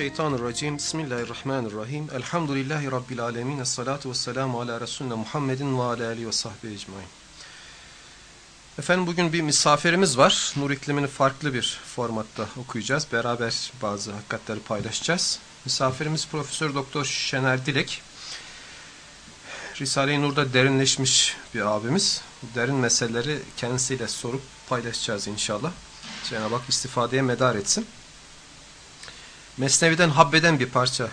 Euzubillahimineşşeytanirracim. Bismillahirrahmanirrahim. Elhamdülillahi Rabbil alemin. Esselatu vesselamu ala Resulüne Muhammedin ve ala alihi ve sahbihi ecmain. Efendim bugün bir misafirimiz var. Nur iklimini farklı bir formatta okuyacağız. Beraber bazı hakikatleri paylaşacağız. Misafirimiz Profesör Doktor Şener Dilek. Risale-i Nur'da derinleşmiş bir abimiz. Derin meseleleri kendisiyle sorup paylaşacağız inşallah. Cenab-ı Hak istifadeye medar etsin. Mesnevi'den habbeden bir parça.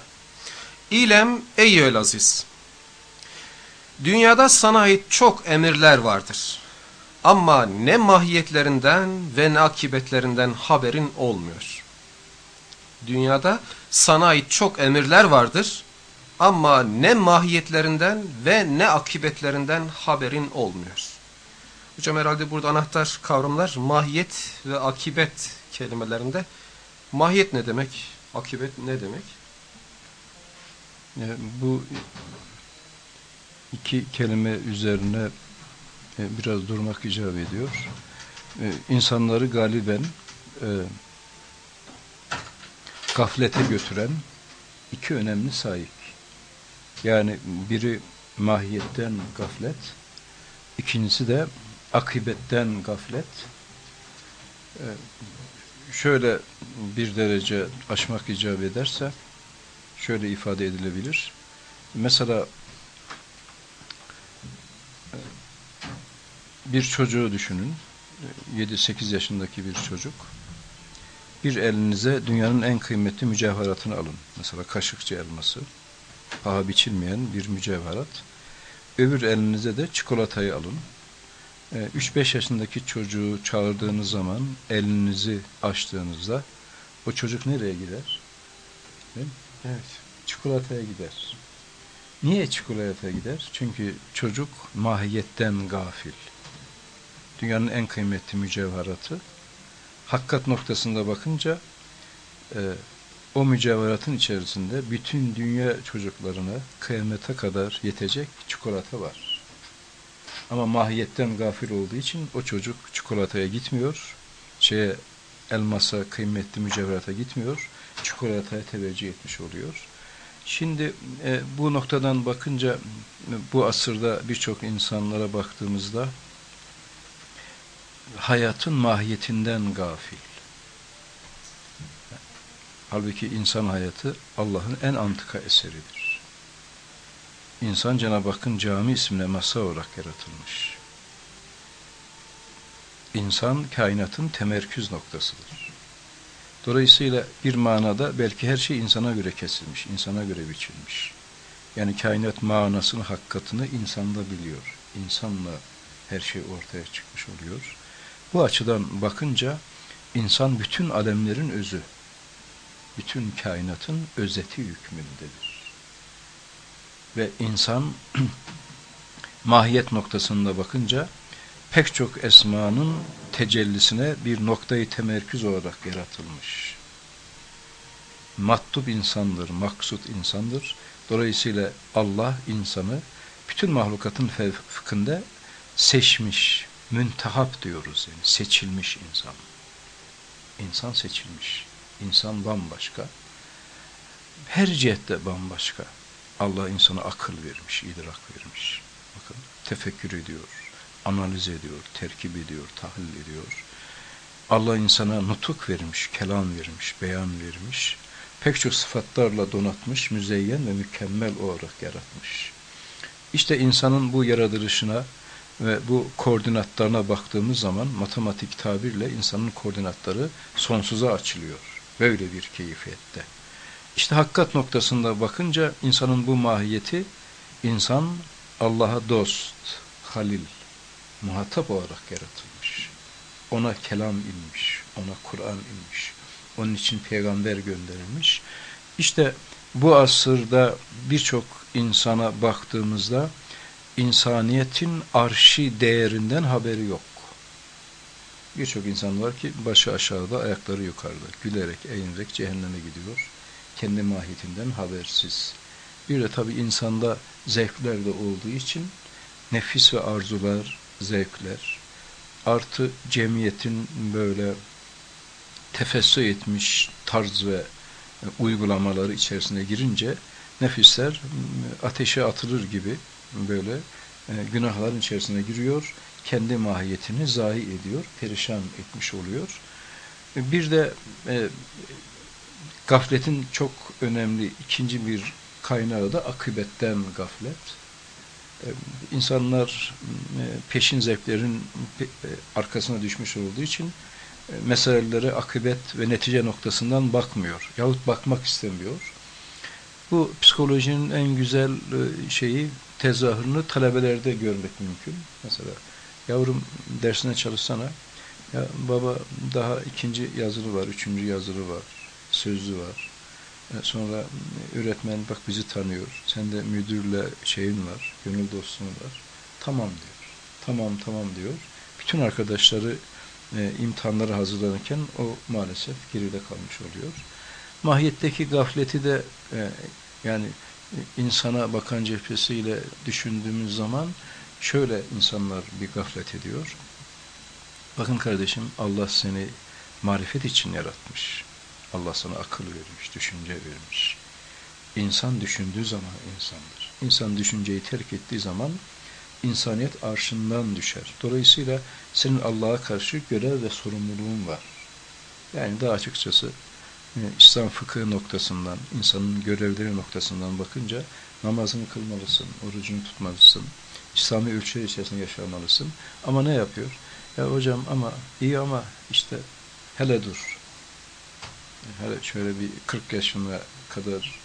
İlem ey aziz. Dünyada sana ait çok emirler vardır. Ama ne mahiyetlerinden ve ne akibetlerinden haberin olmuyor. Dünyada sana ait çok emirler vardır. Ama ne mahiyetlerinden ve ne akibetlerinden haberin olmuyor. Hocam herhalde burada anahtar kavramlar mahiyet ve akibet kelimelerinde. Mahiyet ne demek? Akibet ne demek? Yani bu iki kelime üzerine e, biraz durmak icap ediyor. E, insanları galiben e, gaflete götüren iki önemli sahip. Yani biri mahiyetten gaflet, ikincisi de akibetten gaflet. Şöyle bir derece aşmak icap ederse şöyle ifade edilebilir. Mesela bir çocuğu düşünün. 7-8 yaşındaki bir çocuk. Bir elinize dünyanın en kıymetli mücevheratını alın. Mesela kaşıkçı elması. Paha biçilmeyen bir mücevherat. Öbür elinize de çikolatayı alın. 3-5 yaşındaki çocuğu çağırdığınız zaman elinizi açtığınızda o çocuk nereye gider? Değil mi? Evet. Çikolataya gider. Niye çikolataya gider? Çünkü çocuk mahiyetten gafil. Dünyanın en kıymetli mücevheratı. Hakkat noktasında bakınca e, o mücevheratın içerisinde bütün dünya çocuklarına kıyamete kadar yetecek çikolata var. Ama mahiyetten gafil olduğu için o çocuk çikolataya gitmiyor. Şeye elmasa, kıymetli mücevherata gitmiyor. Çikolataya teveccüh etmiş oluyor. Şimdi e, bu noktadan bakınca bu asırda birçok insanlara baktığımızda hayatın mahiyetinden gafil. Halbuki insan hayatı Allah'ın en antika eseridir. İnsan Cenab-ı Hakk'ın cami ismine masa olarak yaratılmış. İnsan kainatın temerküz noktasıdır. Dolayısıyla bir manada belki her şey insana göre kesilmiş, insana göre biçilmiş. Yani kainat manasını, hakikatını insanda biliyor. İnsanla her şey ortaya çıkmış oluyor. Bu açıdan bakınca insan bütün alemlerin özü, bütün kainatın özeti hükmündedir. Ve insan mahiyet noktasında bakınca pek çok esmanın tecellisine bir noktayı temerküz olarak yaratılmış. Mattub insandır, maksut insandır. Dolayısıyla Allah insanı bütün mahlukatın fevkinde seçmiş, müntehap diyoruz yani seçilmiş insan. İnsan seçilmiş. İnsan bambaşka. Her cihette bambaşka. Allah insana akıl vermiş, idrak vermiş. Bakın tefekkür ediyor, analiz ediyor, terkip ediyor, tahlil ediyor. Allah insana nutuk vermiş, kelam vermiş, beyan vermiş. Pek çok sıfatlarla donatmış, müzeyyen ve mükemmel olarak yaratmış. İşte insanın bu yaratılışına ve bu koordinatlarına baktığımız zaman matematik tabirle insanın koordinatları sonsuza açılıyor. Böyle bir keyfiyette. İşte hakikat noktasında bakınca insanın bu mahiyeti insan Allah'a dost, halil, muhatap olarak yaratılmış. Ona kelam inmiş, ona Kur'an inmiş. Onun için peygamber gönderilmiş. İşte bu asırda birçok insana baktığımızda insaniyetin arşi değerinden haberi yok. Birçok insan var ki başı aşağıda, ayakları yukarıda, gülerek, eğinerek cehenneme gidiyor. Kendi mahiyetinden habersiz. Bir de tabi insanda zevkler de olduğu için nefis ve arzular, zevkler, artı cemiyetin böyle tefessü etmiş tarz ve uygulamaları içerisine girince nefisler ateşe atılır gibi böyle e, günahların içerisine giriyor, kendi mahiyetini zayi ediyor, perişan etmiş oluyor. Bir de e, gafletin çok önemli ikinci bir kaynağı da akıbetten gaflet. E, insanlar e, peşin zevklerin e, arkasına düşmüş olduğu için meselelere akıbet ve netice noktasından bakmıyor. Yahut bakmak istemiyor. Bu psikolojinin en güzel şeyi tezahürünü talebelerde görmek mümkün. Mesela yavrum dersine çalışsana. Ya baba daha ikinci yazılı var, üçüncü yazılı var, sözlü var. Sonra öğretmen bak bizi tanıyor. Sen de müdürle şeyin var, gönül dostluğun var. Tamam diyor. Tamam tamam diyor. Bütün arkadaşları e, imtihanlara hazırlanırken o maalesef geride kalmış oluyor. Mahiyetteki gafleti de e, yani insana bakan cephesiyle düşündüğümüz zaman şöyle insanlar bir gaflet ediyor. Bakın kardeşim Allah seni marifet için yaratmış. Allah sana akıl vermiş, düşünce vermiş. İnsan düşündüğü zaman insandır. İnsan düşünceyi terk ettiği zaman insaniyet arşından düşer. Dolayısıyla senin Allah'a karşı görev ve sorumluluğun var. Yani daha açıkçası e, İslam fıkıh noktasından, insanın görevleri noktasından bakınca namazını kılmalısın, orucunu tutmalısın, İslami ölçüler içerisinde yaşamalısın. Ama ne yapıyor? Ya hocam ama iyi ama işte hele dur. Hele şöyle bir 40 yaşına kadar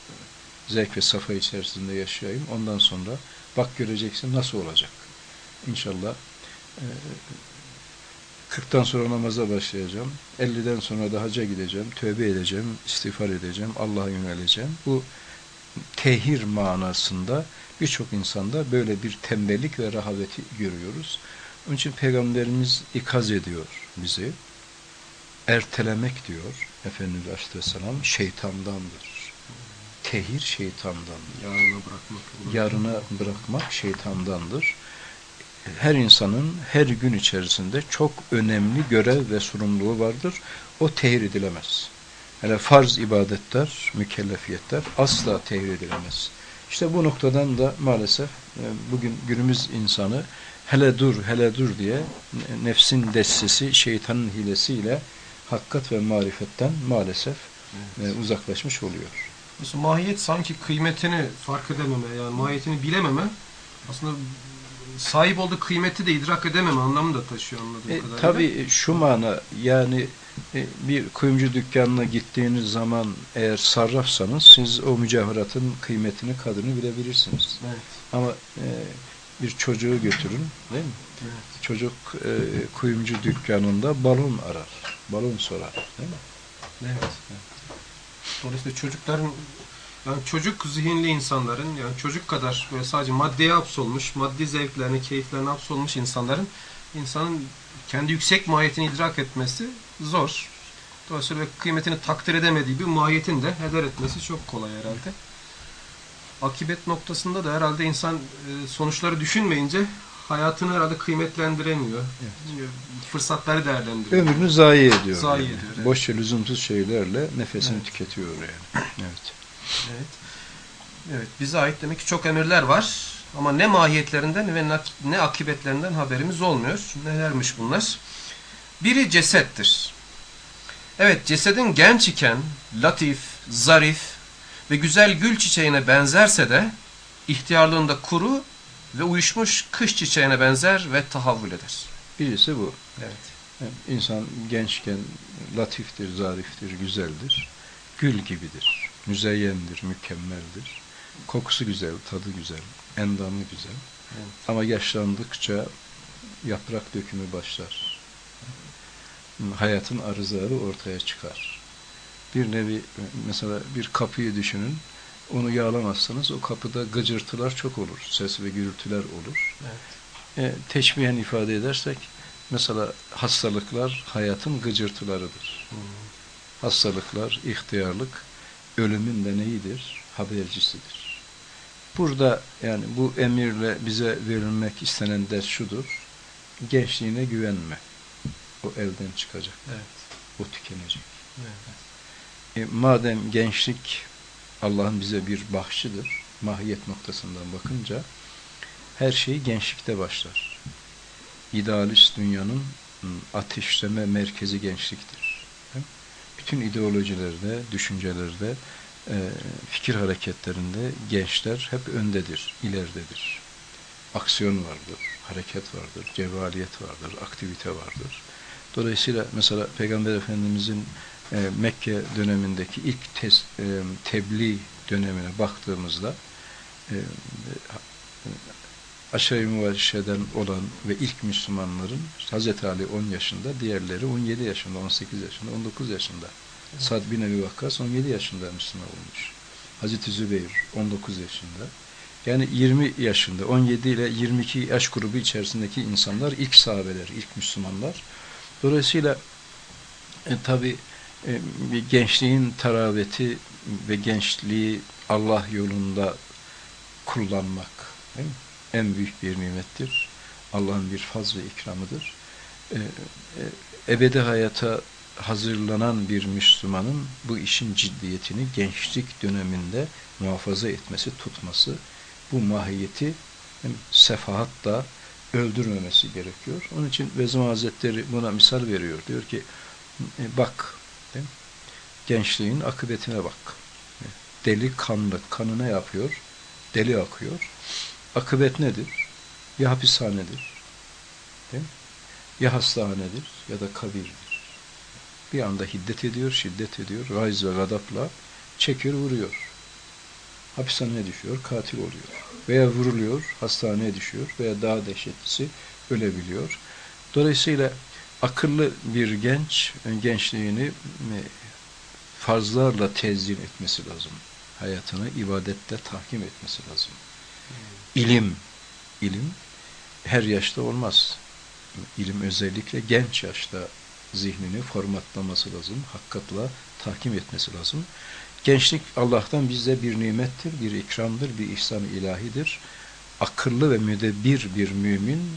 zevk ve safa içerisinde yaşayayım. Ondan sonra bak göreceksin nasıl olacak. İnşallah e, 40'tan sonra namaza başlayacağım. 50'den sonra da hacca gideceğim. Tövbe edeceğim. istiğfar edeceğim. Allah'a yöneleceğim. Bu tehir manasında birçok insanda böyle bir tembellik ve rahaveti görüyoruz. Onun için Peygamberimiz ikaz ediyor bizi. Ertelemek diyor Efendimiz Aleyhisselam şeytandandır. Tehir şeytandandır. Yarına bırakmak. Yarına bırakmak şeytandandır. Her insanın her gün içerisinde çok önemli görev ve sorumluluğu vardır. O tehir edilemez. Hele farz ibadetler, mükellefiyetler asla tehir edilemez. İşte bu noktadan da maalesef e, bugün günümüz insanı hele dur, hele dur diye nefsin destesi, şeytanın hilesiyle hakkat ve marifetten maalesef e, evet. uzaklaşmış oluyor. Mesela mahiyet sanki kıymetini fark edememe, yani mahiyetini bilememe aslında sahip olduğu kıymeti de idrak edememe anlamı da taşıyor anladığım e, kadarıyla. Tabii şu mana yani e, bir kuyumcu dükkanına gittiğiniz zaman eğer sarrafsanız siz o mücevheratın kıymetini, kadını bilebilirsiniz. Evet. Ama e, bir çocuğu götürün değil mi? Evet. Çocuk e, kuyumcu dükkanında balon arar. Balon sorar değil mi? Evet. evet. Dolayısıyla çocukların yani çocuk zihinli insanların yani çocuk kadar böyle sadece maddeye hapsolmuş, maddi zevklerine, keyiflerine hapsolmuş insanların insanın kendi yüksek mahiyetini idrak etmesi zor. Dolayısıyla kıymetini takdir edemediği bir mahiyetin de heder etmesi çok kolay herhalde. Akibet noktasında da herhalde insan e, sonuçları düşünmeyince hayatını herhalde kıymetlendiremiyor. Evet. Fırsatları değerlendiriyor. Ömrünü zayi ediyor. Zayi yani. ediyor. Evet. Boş ve lüzumsuz şeylerle nefesini evet. tüketiyor yani. Evet. Evet. Evet. Bize ait demek ki çok emirler var. Ama ne mahiyetlerinden ve ne akibetlerinden haberimiz olmuyor. Nelermiş bunlar? Biri cesettir. Evet cesedin genç iken latif, zarif ve güzel gül çiçeğine benzerse de ihtiyarlığında kuru ve uyuşmuş kış çiçeğine benzer ve tahavvül eder. Birisi bu. Evet. Yani insan gençken latiftir, zariftir, güzeldir. Gül gibidir. Müzeyyendir, mükemmeldir. Kokusu güzel, tadı güzel, endamı güzel. Evet. Ama yaşlandıkça yaprak dökümü başlar. Hayatın arızaları ortaya çıkar. Bir nevi mesela bir kapıyı düşünün. Onu yağlamazsanız o kapıda gıcırtılar çok olur. Ses ve gürültüler olur. Evet. E, teşbihen ifade edersek mesela hastalıklar hayatın gıcırtılarıdır. Hmm. Hastalıklar, ihtiyarlık ölümün de neyidir? Habercisidir. Burada yani bu emirle bize verilmek istenen ders şudur. Gençliğine güvenme. O elden çıkacak. Evet. O tükenecek. Evet. E, madem gençlik Allah'ın bize bir bahşidir, mahiyet noktasından bakınca her şey gençlikte başlar. İdealist dünyanın ateşleme merkezi gençliktir. Bütün ideolojilerde, düşüncelerde, e, fikir hareketlerinde gençler hep öndedir, ileridedir. Aksiyon vardır, hareket vardır, cevaliyet vardır, aktivite vardır. Dolayısıyla mesela Peygamber Efendimizin e, Mekke dönemindeki ilk tez, e, tebliğ dönemine baktığımızda e, aşağı mübaşşeden olan ve ilk Müslümanların Hz. Ali 10 yaşında, diğerleri 17 yaşında, 18 yaşında, 19 yaşında. Evet. Sad bin Ebi Vakkas 17 yaşında Müslüman olmuş. Hazreti Zübeyir 19 yaşında. Yani 20 yaşında, 17 ile 22 yaş grubu içerisindeki insanlar ilk sahabeler, ilk Müslümanlar. Dolayısıyla e, tabi e, gençliğin taraveti ve gençliği Allah yolunda kullanmak değil mi? en büyük bir nimettir. Allah'ın bir faz ve ikramıdır. Ee, e, ebedi hayata hazırlanan bir Müslümanın bu işin ciddiyetini gençlik döneminde muhafaza etmesi, tutması, bu mahiyeti sefahatla öldürmemesi gerekiyor. Onun için Vezim Hazretleri buna misal veriyor. Diyor ki e, bak değil mi? gençliğin akıbetine bak. Deli kanlı, kanı ne yapıyor? Deli akıyor. Akıbet nedir? Ya hapishanedir, değil mi? ya hastanedir ya da kabirdir. Bir anda hiddet ediyor, şiddet ediyor, gayz ve gadapla çekiyor, vuruyor. Hapishaneye düşüyor, katil oluyor. Veya vuruluyor, hastaneye düşüyor veya daha dehşetlisi ölebiliyor. Dolayısıyla akıllı bir genç gençliğini e, farzlarla tezyin etmesi lazım. Hayatını ibadette tahkim etmesi lazım. İlim, ilim her yaşta olmaz. İlim özellikle genç yaşta zihnini formatlaması lazım, hakkatla tahkim etmesi lazım. Gençlik Allah'tan bize bir nimettir, bir ikramdır, bir ihsan ilahidir. Akıllı ve müdebbir bir mümin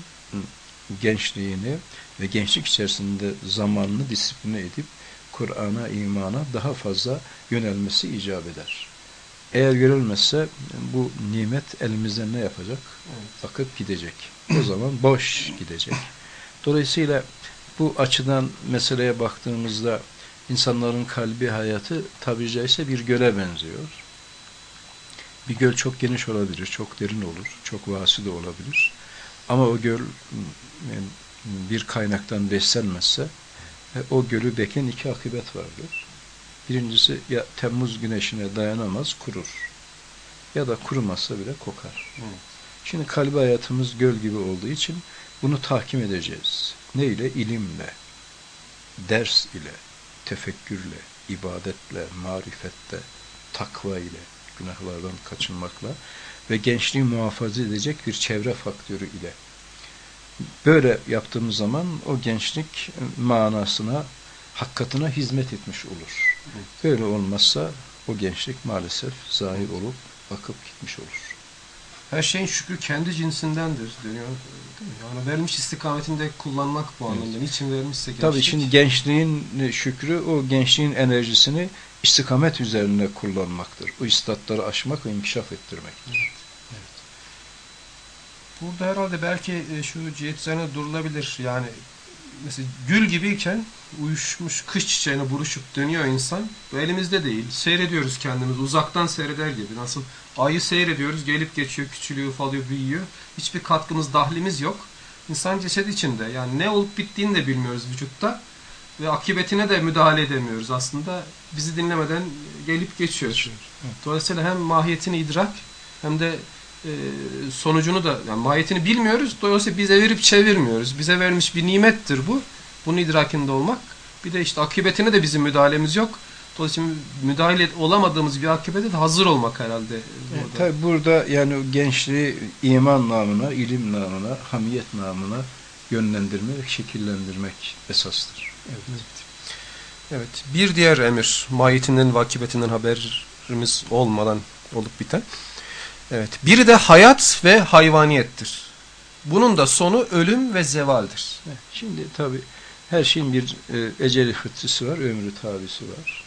gençliğini ve gençlik içerisinde zamanını disipline edip Kur'an'a, imana daha fazla yönelmesi icap eder. Eğer görülmezse bu nimet elimizden ne yapacak? Evet. Akıp gidecek. O zaman boş gidecek. Dolayısıyla bu açıdan meseleye baktığımızda insanların kalbi hayatı tabi caizse bir göle benziyor. Bir göl çok geniş olabilir, çok derin olur, çok vasi de olabilir. Ama o göl bir kaynaktan beslenmezse e, o gölü bekleyen iki akıbet vardır. Birincisi ya Temmuz güneşine dayanamaz, kurur. Ya da kurumazsa bile kokar. Evet. Şimdi kalbi hayatımız göl gibi olduğu için bunu tahkim edeceğiz. Ne ile? İlimle, ders ile, tefekkürle, ibadetle, marifetle, takva ile, günahlardan kaçınmakla ve gençliği muhafaza edecek bir çevre faktörü ile. Böyle yaptığımız zaman o gençlik manasına, hakkatına hizmet etmiş olur. Böyle olmazsa o gençlik maalesef zahir olup akıp gitmiş olur. Her şeyin şükrü kendi cinsindendir deniyor. Yani verilmiş istikametinde kullanmak bu anlamda. Evet. Niçin verilmişse gençlik. Tabii şimdi gençliğin şükrü o gençliğin enerjisini istikamet üzerine kullanmaktır. O istatları aşmak ve inkişaf ettirmektir. Evet. Burada herhalde belki e, şu cihet üzerine durulabilir. Yani mesela gül gibiyken uyuşmuş kış çiçeğine buruşup dönüyor insan. Bu elimizde değil. Seyrediyoruz kendimizi. Uzaktan seyreder gibi. Nasıl ayı seyrediyoruz. Gelip geçiyor, küçülüyor, ufalıyor, büyüyor. Hiçbir katkımız, dahlimiz yok. İnsan cesedi içinde. Yani ne olup bittiğini de bilmiyoruz vücutta. Ve akıbetine de müdahale edemiyoruz aslında. Bizi dinlemeden gelip geçiyor. Dolayısıyla hem mahiyetini idrak hem de e, sonucunu da yani mahiyetini bilmiyoruz. Dolayısıyla bize verip çevirmiyoruz. Bize vermiş bir nimettir bu. Bunun idrakinde olmak. Bir de işte akıbetine de bizim müdahalemiz yok. Dolayısıyla müdahale olamadığımız bir akıbete de hazır olmak herhalde. Burada. E, tabi burada yani gençliği iman namına, ilim namına, hamiyet namına yönlendirmek, şekillendirmek esastır. Evet. evet. Bir diğer emir, mahiyetinden ve akıbetinden haberimiz olmadan olup biten. Evet, biri de hayat ve hayvaniyettir. Bunun da sonu ölüm ve zevaldir. Şimdi tabi her şeyin bir e, eceli fıtrısı var, ömrü tabisi var.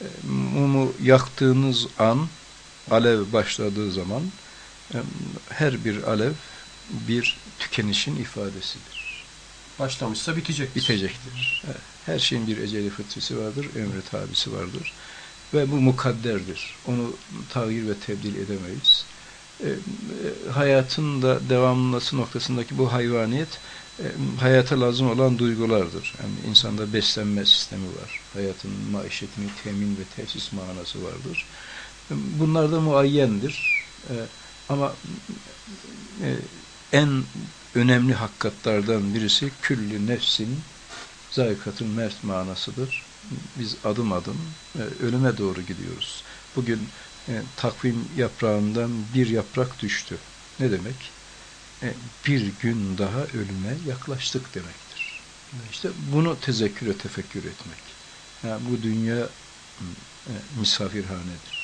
E, mumu yaktığınız an, alev başladığı zaman e, her bir alev bir tükenişin ifadesidir. Başlamışsa bitecektir. Bitecektir. Evet. Her şeyin bir eceli fıtrısı vardır, ömrü tabisi vardır. Ve bu mukadderdir. Onu tağyir ve tebdil edemeyiz. E, hayatın da devamlısı noktasındaki bu hayvaniyet e, hayata lazım olan duygulardır. Yani insanda beslenme sistemi var. Hayatın maişetini temin ve tesis manası vardır. E, bunlar da muayyendir. E, ama e, en önemli hakikatlardan birisi küllü nefsin zayikatın mert manasıdır. Biz adım adım e, ölüme doğru gidiyoruz. Bugün e, takvim yaprağından bir yaprak düştü. Ne demek? E, bir gün daha ölüme yaklaştık demektir. İşte bunu tezekkür ve tefekkür etmek. Yani bu dünya e, misafirhanedir.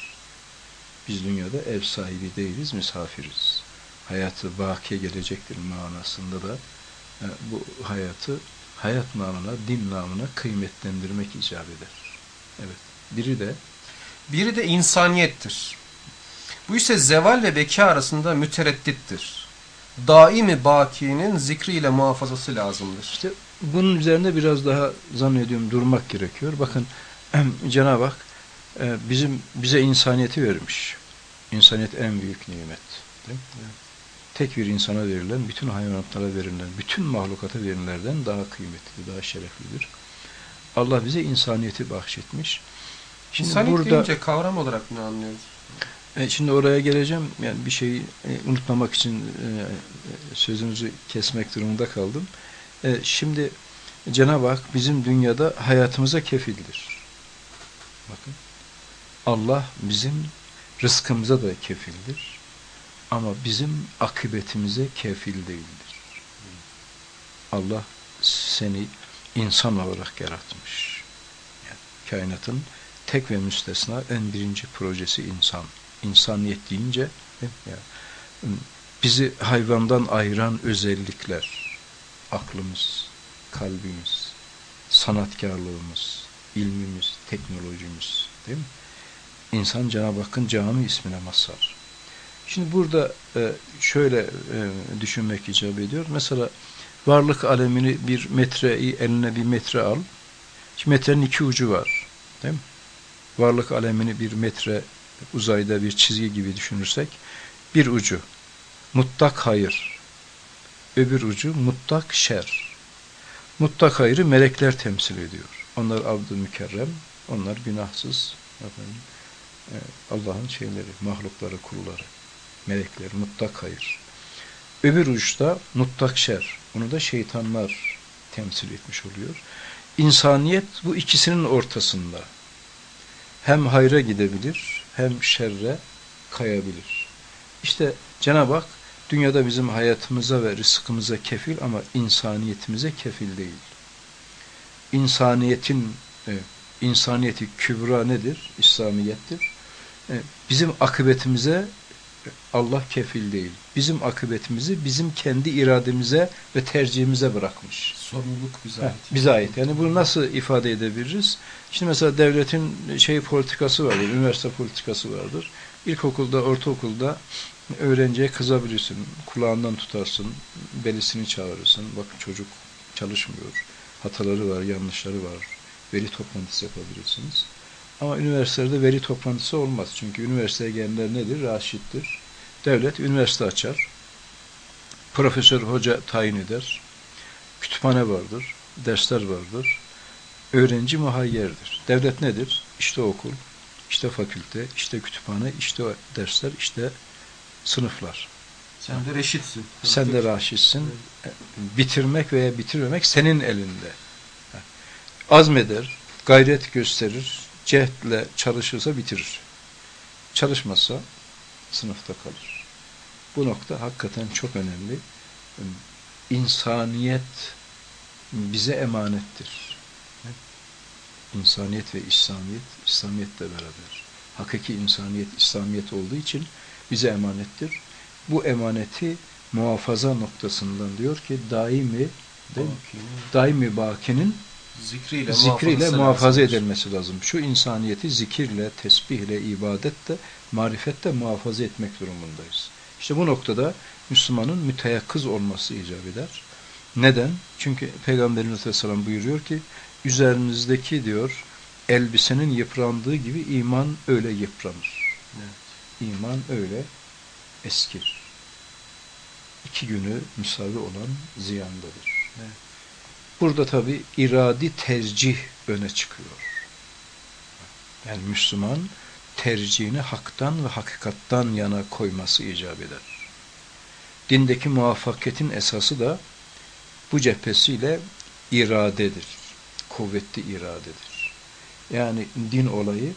Biz dünyada ev sahibi değiliz, misafiriz. Hayatı bakiye gelecektir manasında da e, bu hayatı hayat namına, din namına kıymetlendirmek icap eder. Evet. Biri de biri de insaniyettir. Bu ise zeval ve beka arasında mütereddittir. Daimi bakinin zikriyle muhafazası lazımdır. İşte bunun üzerinde biraz daha zannediyorum durmak gerekiyor. Bakın Cenab-ı Hak e, bizim bize insaniyeti vermiş. İnsaniyet en büyük nimet. Değil mi? Evet. Tek bir insana verilen, bütün hayvanatlara verilen, bütün mahlukata verilenlerden daha kıymetli, daha şereflidir. Allah bize insaniyeti bahşetmiş. Şimdi İnsaniyet burada, deyince kavram olarak ne anlıyoruz? E, şimdi oraya geleceğim. Yani bir şeyi e, unutmamak için e, sözünüzü kesmek durumunda kaldım. E, şimdi Cenab-ı Hak bizim dünyada hayatımıza kefildir. Bakın. Allah bizim rızkımıza da kefildir. Ama bizim akıbetimize kefil değildir. Allah seni insan olarak yaratmış. Yani kainatın tek ve müstesna en birinci projesi insan. İnsaniyet deyince bizi hayvandan ayıran özellikler, aklımız, kalbimiz, sanatkarlığımız, ilmimiz, teknolojimiz değil mi? İnsan Cenab-ı Hakk'ın cami ismine mazhar. Şimdi burada e, şöyle e, düşünmek icap ediyor. Mesela varlık alemini bir metreyi eline bir metre al. Şimdi metrenin iki ucu var. Değil mi? varlık alemini bir metre uzayda bir çizgi gibi düşünürsek bir ucu mutlak hayır öbür ucu mutlak şer mutlak hayrı melekler temsil ediyor onlar abdü mükerrem onlar günahsız e, Allah'ın şeyleri mahlukları kulları melekler mutlak hayır öbür uçta mutlak şer onu da şeytanlar temsil etmiş oluyor İnsaniyet bu ikisinin ortasında hem hayra gidebilir hem şerre kayabilir. İşte Cenab-ı Hak dünyada bizim hayatımıza ve rızkımıza kefil ama insaniyetimize kefil değil. İnsaniyetin e, insaniyeti kübra nedir? İslamiyettir. E, bizim akıbetimize Allah kefil değil. Bizim akıbetimizi bizim kendi irademize ve tercihimize bırakmış. Sorumluluk bize ait. Bize ait. Yani bunu nasıl ifade edebiliriz? Şimdi mesela devletin şey politikası vardır, üniversite politikası vardır. İlkokulda, ortaokulda öğrenciye kızabilirsin, kulağından tutarsın, belisini çağırırsın. Bak çocuk çalışmıyor, hataları var, yanlışları var. Veri toplantısı yapabilirsiniz. Ama üniversitede veri toplantısı olmaz. Çünkü üniversiteye gelenler nedir? Raşittir. Devlet üniversite açar. Profesör, hoca tayin eder. Kütüphane vardır. Dersler vardır. Öğrenci muhayyerdir. Devlet nedir? İşte okul, işte fakülte, işte kütüphane, işte dersler, işte sınıflar. Sen de reşitsin. Sen de raşitsin. Bitirmek veya bitirmemek senin elinde. Azmeder, gayret gösterir, cehdle çalışırsa bitirir. Çalışmazsa sınıfta kalır. Bu nokta hakikaten çok önemli. İnsaniyet bize emanettir. İnsaniyet ve İslamiyet, İslamiyetle beraber. Hakiki insaniyet, İslamiyet olduğu için bize emanettir. Bu emaneti muhafaza noktasından diyor ki daimi değil mi? daimi bakinin zikriyle, zikriyle muhafaza edilmesi lazım. Şu insaniyeti zikirle, tesbihle, ibadetle, marifetle muhafaza etmek durumundayız. İşte bu noktada Müslümanın müteyakkız olması icap eder. Neden? Çünkü Peygamberimiz Aleyhisselam buyuruyor ki üzerinizdeki diyor elbisenin yıprandığı gibi iman öyle yıpranır. Evet. İman öyle eskir. İki günü müsavi olan ziyandadır. Evet. Burada tabi iradi tercih öne çıkıyor. Yani Müslüman tercihini haktan ve hakikattan yana koyması icap eder. Dindeki muvaffakiyetin esası da bu cephesiyle iradedir. Kuvvetli iradedir. Yani din olayı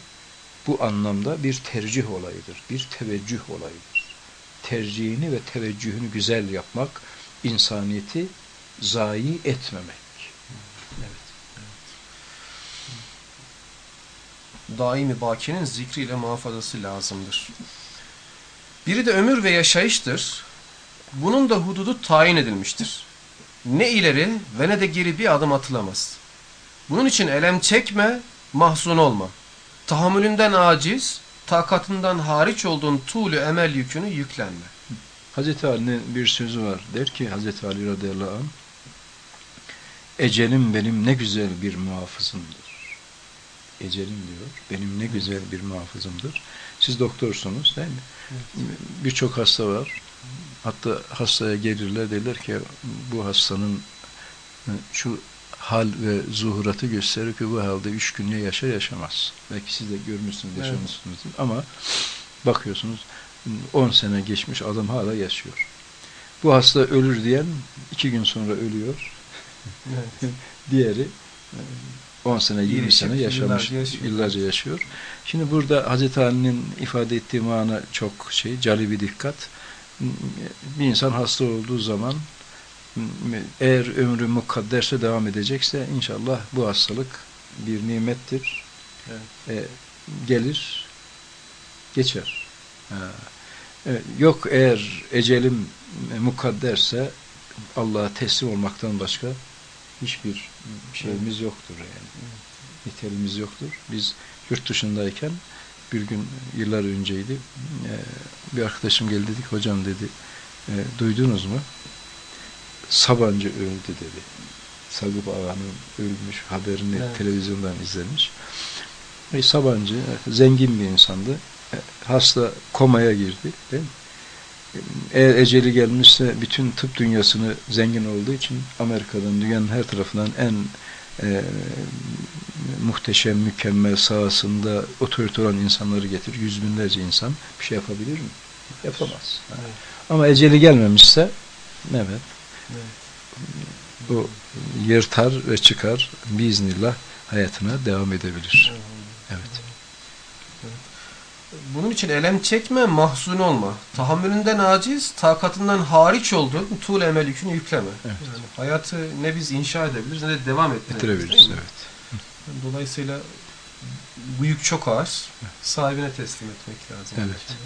bu anlamda bir tercih olayıdır. Bir teveccüh olayıdır. Tercihini ve teveccühünü güzel yapmak, insaniyeti zayi etmemek. Daimi bakinin zikriyle muhafazası lazımdır. Biri de ömür ve yaşayıştır. Bunun da hududu tayin edilmiştir. Ne ileri ve ne de geri bir adım atılamaz. Bunun için elem çekme, mahzun olma. Tahammülünden aciz, takatından hariç olduğun tuğlu emel yükünü yüklenme. Hazreti Ali'nin bir sözü var. Der ki Hazreti Ali radıyallahu anh, Ecelim benim ne güzel bir muhafızımdır ecelim diyor. Benim ne güzel bir muhafızımdır. Siz doktorsunuz değil mi? Evet. Birçok hasta var. Hatta hastaya gelirler derler ki bu hastanın e, şu hal ve zuhuratı gösterir ki bu halde üç gün ne yaşar yaşamaz. Belki siz de görmüşsünüz, yaşamışsınız. Evet. Ama bakıyorsunuz on sene geçmiş adam hala yaşıyor. Bu hasta ölür diyen iki gün sonra ölüyor. Evet. Diğeri e, 10 sene, 20 Gelişip, sene yaşamış, yıllarca yaşıyor. yıllarca yaşıyor. Şimdi burada Hazreti Ali'nin ifade ettiği mana çok şey, cali bir dikkat. Bir insan hasta olduğu zaman eğer ömrü mukadderse devam edecekse inşallah bu hastalık bir nimettir. Evet. E, gelir, geçer. Ha. E, yok eğer ecelim mukadderse Allah'a teslim olmaktan başka hiçbir şeyimiz yoktur yani. Nitelimiz yoktur. Biz yurt dışındayken bir gün yıllar önceydi e, bir arkadaşım geldi dedik hocam dedi e, duydunuz mu? Sabancı öldü dedi. Sagıp Ağa'nın ölmüş haberini evet. televizyondan izlemiş. E, Sabancı zengin bir insandı. Hasta komaya girdi değil mi? Eğer eceli gelmişse bütün tıp dünyasını zengin olduğu için Amerika'dan, dünyanın her tarafından en e, muhteşem, mükemmel sahasında otorite olan insanları getir. Yüz binlerce insan bir şey yapabilir mi? Yapamaz. Evet. Ama eceli gelmemişse evet, evet. bu yırtar ve çıkar biiznillah hayatına devam edebilir. Evet. Bunun için elem çekme, mahzun olma. Tahammülünden aciz, takatından hariç olduğun tuğle emel yükünü yükleme. Evet. Yani hayatı ne biz inşa edebiliriz ne de devam ettirebiliriz. Evet. Dolayısıyla bu yük çok ağır. Sahibine teslim etmek lazım. Evet.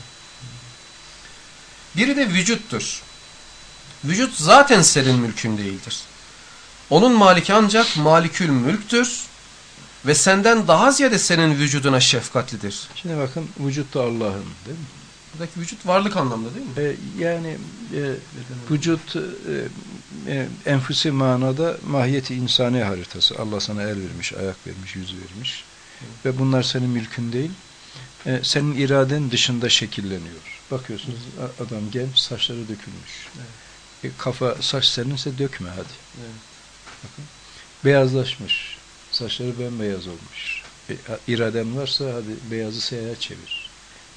Biri de vücuttur. Vücut zaten senin mülkün değildir. Onun maliki ancak malikül mülktür ve senden daha ziyade senin vücuduna şefkatlidir. Şimdi bakın vücut da Allah'ın değil mi? Buradaki vücut varlık anlamda değil mi? Ee, yani e, vücut e, e, enfüsi manada mahiyeti insani haritası. Allah sana el vermiş, ayak vermiş, yüz vermiş. Evet. Ve bunlar senin mülkün değil. E, senin iraden dışında şekilleniyor. Bakıyorsunuz evet. adam genç, saçları dökülmüş. Evet. E, kafa, saç seninse dökme hadi. Evet. Bakın. Beyazlaşmış Saçları bembeyaz olmuş. E, iraden varsa hadi beyazı siyah çevir.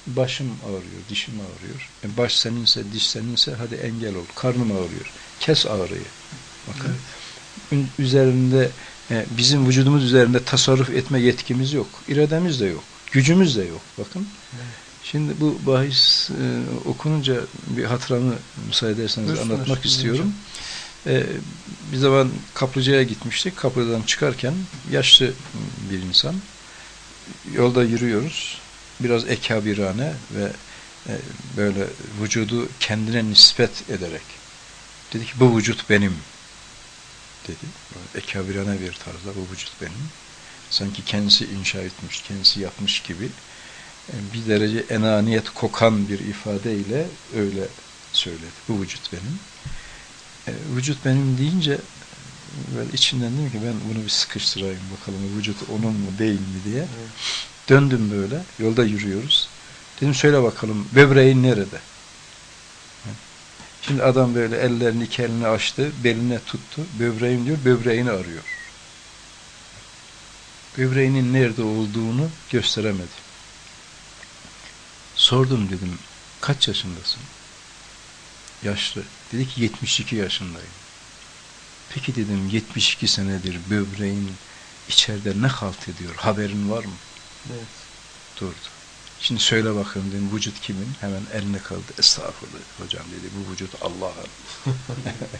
Başım ağrıyor, dişim ağrıyor. E, baş seninse, diş seninse hadi engel ol. Karnım ağrıyor. Kes ağrıyı. Bakın. Evet. Üzerinde e, bizim vücudumuz üzerinde tasarruf etme yetkimiz yok. İrademiz de yok. Gücümüz de yok. Bakın. Evet. Şimdi bu bahis e, okununca bir hatıramı müsaade ederseniz Buyursun, anlatmak istiyorum. Hocam. Ee, bir zaman kaplıcaya gitmiştik. Kapıdan çıkarken yaşlı bir insan. Yolda yürüyoruz. Biraz ekabirane ve e, böyle vücudu kendine nispet ederek dedi ki bu vücut benim dedi. Ekabirane bir tarzda bu vücut benim. Sanki kendisi inşa etmiş, kendisi yapmış gibi e, bir derece enaniyet kokan bir ifadeyle öyle söyledi. Bu vücut benim. E, vücut benim deyince böyle içinden dedim ki ben bunu bir sıkıştırayım bakalım vücut onun mu değil mi diye. Evet. Döndüm böyle yolda yürüyoruz. Dedim söyle bakalım böbreğin nerede? Şimdi adam böyle ellerini iki elini açtı, beline tuttu. Böbreğim diyor, böbreğini arıyor. Böbreğinin nerede olduğunu gösteremedi. Sordum dedim, kaç yaşındasın? Yaşlı. Dedi ki 72 yaşındayım. Peki dedim 72 senedir böbreğin içeride ne halt ediyor? Haberin var mı? Evet. Durdu. Şimdi söyle bakalım dedim vücut kimin? Hemen eline kaldı. Estağfurullah hocam dedi bu vücut Allah'ın.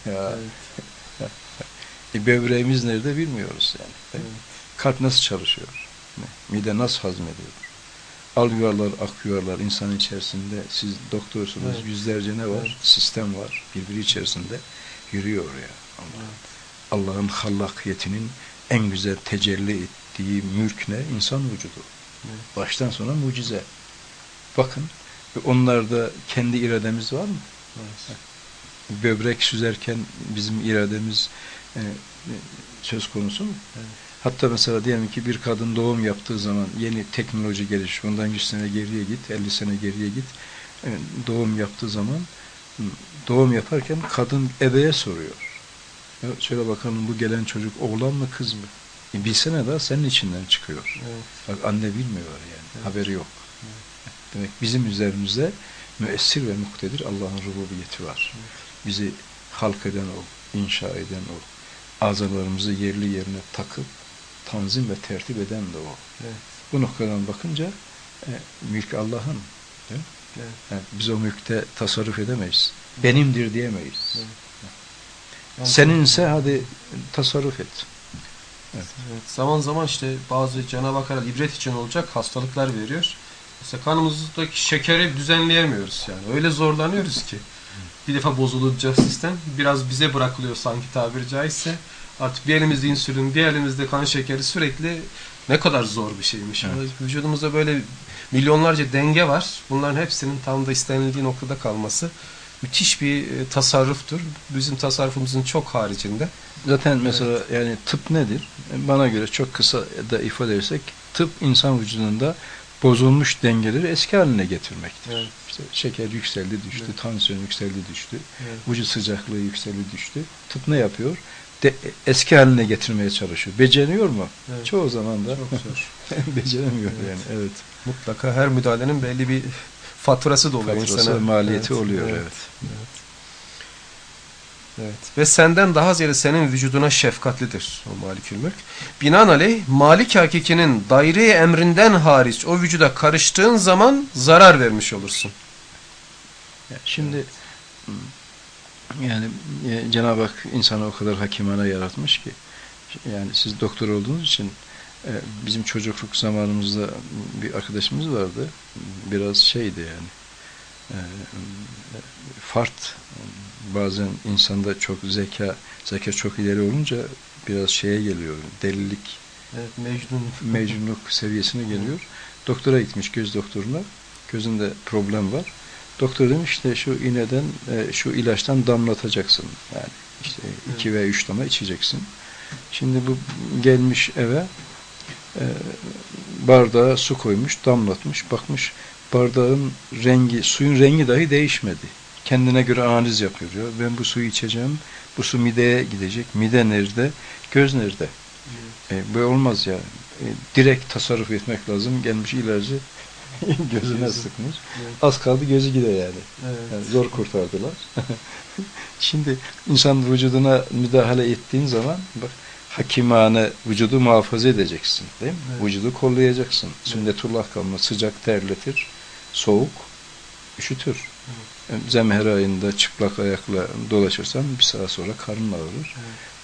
e, böbreğimiz nerede bilmiyoruz yani. Evet. Kalp nasıl çalışıyor? Mide nasıl hazmediyor? Algılarlar, akıyorlar insan içerisinde. Siz doktorsunuz. Evet. Yüzlerce ne var? Evet. Sistem var. Birbiri içerisinde yürüyor ya. Allah. Evet. Allah'ın hallakiyetinin en güzel tecelli ettiği mülk ne? İnsan vücudu. Evet. Baştan sona mucize. Bakın onlarda kendi irademiz var mı? Evet. Böbrek süzerken bizim irademiz e, söz konusu mu? Evet. Hatta mesela diyelim ki bir kadın doğum yaptığı zaman yeni teknoloji gelişmiş. Ondan 100 sene geriye git, 50 sene geriye git. Doğum yaptığı zaman doğum yaparken kadın ebeye soruyor. Ya şöyle bakalım bu gelen çocuk oğlan mı kız mı? E bilsene daha senin içinden çıkıyor. Evet. Bak anne bilmiyor yani. Evet. Haberi yok. Evet. Demek bizim üzerimizde müessir ve muktedir Allah'ın rububiyeti var. Evet. Bizi halk eden o, inşa eden o. Azalarımızı yerli yerine takıp tanzim ve tertip eden de o. Evet. Bu noktadan bakınca e, mülk Allah'ın. Evet. Yani biz o mülkte tasarruf edemeyiz. Benimdir diyemeyiz. Evet. Seninse hadi tasarruf et. Evet. evet. Zaman zaman işte bazı Cenab-ı Hak ibret için olacak hastalıklar veriyor. Mesela kanımızdaki şekeri düzenleyemiyoruz yani. Öyle zorlanıyoruz ki. Bir defa bozulacak sistem biraz bize bırakılıyor sanki tabiri caizse. Artık bir elimizde insülin, bir elimizde kan şekeri sürekli ne kadar zor bir şeymiş. Evet. Vücudumuzda böyle milyonlarca denge var. Bunların hepsinin tam da istenildiği noktada kalması müthiş bir e, tasarruftur. Bizim tasarrufumuzun çok haricinde. Zaten mesela evet. yani tıp nedir? Bana göre çok kısa da ifade edersek tıp insan vücudunda bozulmuş dengeleri eski haline getirmektir. Evet. İşte şeker yükseldi düştü, evet. tansiyon yükseldi düştü, evet. vücut sıcaklığı yükseldi düştü. Tıp ne yapıyor? De, eski haline getirmeye çalışıyor. Beceriyor mu? Evet. Çoğu zaman da beceremiyor evet. yani. Evet. Mutlaka her müdahalenin belli bir faturası da oluyor faturası insana. maliyeti evet, oluyor. Evet. evet. evet. Ve senden daha ziyade senin vücuduna şefkatlidir o malikül mülk. Binaenaleyh malik hakikinin daire emrinden hariç o vücuda karıştığın zaman zarar vermiş olursun. Şimdi yani e, Cenab-ı Hak insanı o kadar hakimane yaratmış ki yani siz doktor olduğunuz için e, bizim çocukluk zamanımızda bir arkadaşımız vardı. Biraz şeydi yani. E, fart bazen insanda çok zeka zeka çok ileri olunca biraz şeye geliyor. Delilik evet, mecnun. mecnunluk seviyesine geliyor. Doktora gitmiş göz doktoruna. Gözünde problem var. Doktor demiş işte şu iğneden e, şu ilaçtan damlatacaksın. Yani işte iki veya üç damla içeceksin. Şimdi bu gelmiş eve e, bardağa su koymuş, damlatmış, bakmış bardağın rengi, suyun rengi dahi değişmedi. Kendine göre analiz yapıyor. Ya. Ben bu suyu içeceğim, bu su mideye gidecek. Mide nerede? Göz nerede? Evet. E, böyle olmaz ya. E, direkt tasarruf etmek lazım. Gelmiş ilacı gözüne Gözüm. sıkmış. Evet. Az kaldı gözü gider yani. Evet. yani zor kurtardılar. Şimdi insan vücuduna müdahale ettiğin zaman bak hakimane vücudu muhafaza edeceksin. Değil mi? Evet. Vücudu kollayacaksın. Evet. Sünnetullah kalma sıcak terletir, soğuk üşütür. Evet. Zemher ayında çıplak ayakla dolaşırsan bir saat sonra karnın ağrır.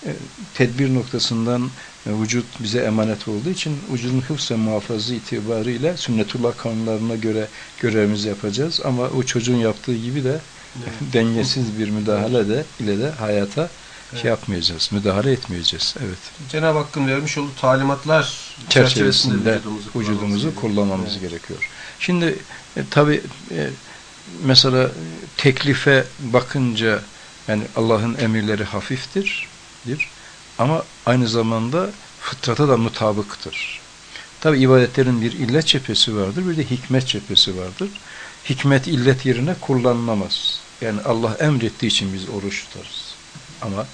Evet. e, tedbir noktasından e, vücut bize emanet olduğu için vücudun hıfz ve muhafazı itibariyle sünnetullah kanunlarına göre görevimizi yapacağız. Ama o çocuğun yaptığı gibi de evet. dengesiz bir müdahale de ile de hayata evet. şey yapmayacağız, müdahale etmeyeceğiz. Evet. Cenab-ı Hakk'ın vermiş olduğu talimatlar çerçevesinde, çerçevesinde vücudumuzu, vücudumuzu kullanmamız evet. gerekiyor. Şimdi e, tabi e, mesela teklife bakınca yani Allah'ın emirleri hafiftir dir, ama aynı zamanda fıtrata da mutabıktır. Tabi ibadetlerin bir illet cephesi vardır, bir de hikmet cephesi vardır. Hikmet illet yerine kullanılamaz. Yani Allah emrettiği için biz oruç tutarız. Ama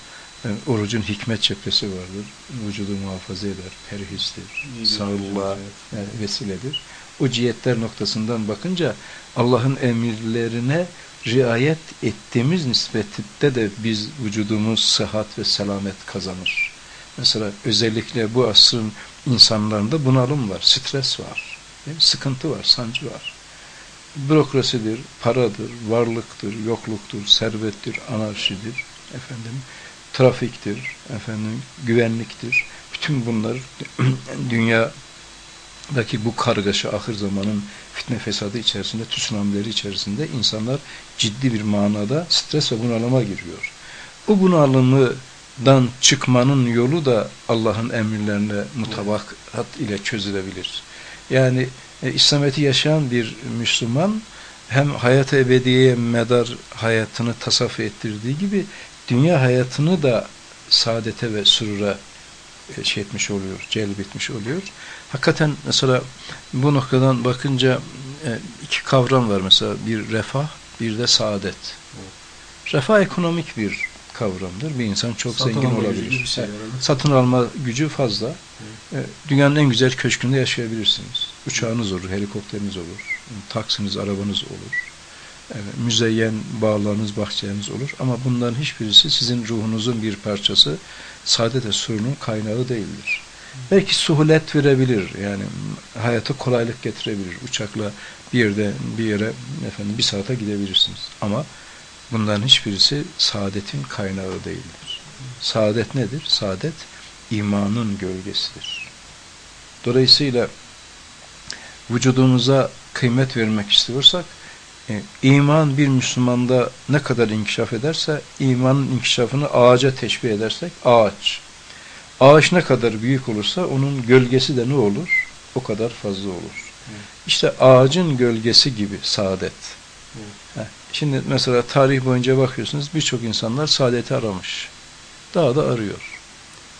yani e, orucun hikmet cephesi vardır. Vücudu muhafaza eder, perhistir, sağlığa yani vesiledir. O cihetler noktasından bakınca Allah'ın emirlerine riayet ettiğimiz nispetinde de biz vücudumuz sıhhat ve selamet kazanır. Mesela özellikle bu asrın insanlarında bunalım var, stres var, sıkıntı var, sancı var. Bürokrasidir, paradır, varlıktır, yokluktur, servettir, anarşidir, efendim, trafiktir, efendim, güvenliktir. Bütün bunlar dünyadaki bu kargaşa ahır zamanın fitne fesadı içerisinde, tsunamileri içerisinde insanlar ciddi bir manada stres ve bunalıma giriyor. Bu bunalımdan çıkmanın yolu da Allah'ın emirlerine mutabakat ile çözülebilir. Yani e, İslamiyet'i yaşayan bir Müslüman hem hayat ebediyeye medar hayatını tasavvuf ettirdiği gibi dünya hayatını da saadete ve sürura e, şey etmiş oluyor, celbetmiş oluyor. Hakikaten mesela bu noktadan bakınca e, iki kavram var mesela bir refah, bir de saadet. Refah ekonomik bir kavramdır. Bir insan çok Satın zengin olabilir. Şey Satın alma gücü fazla. Evet. Dünyanın en güzel köşkünde yaşayabilirsiniz. Uçağınız olur, helikopteriniz olur, taksiniz, arabanız olur. Evet, müzeyyen bağlarınız, bahçeniz olur. Ama bunların hiçbirisi sizin ruhunuzun bir parçası, saadet ve sorunun kaynağı değildir. Belki suhulet verebilir. Yani hayata kolaylık getirebilir. Uçakla bir yerde bir yere efendim bir saate gidebilirsiniz. Ama bunların hiçbirisi saadetin kaynağı değildir. Saadet nedir? Saadet imanın gölgesidir. Dolayısıyla vücudumuza kıymet vermek istiyorsak e, iman bir Müslümanda ne kadar inkişaf ederse imanın inkişafını ağaca teşbih edersek ağaç Ağaç ne kadar büyük olursa onun gölgesi de ne olur? O kadar fazla olur. Evet. İşte ağacın gölgesi gibi saadet. Evet. Şimdi mesela tarih boyunca bakıyorsunuz birçok insanlar saadeti aramış. Daha da arıyor.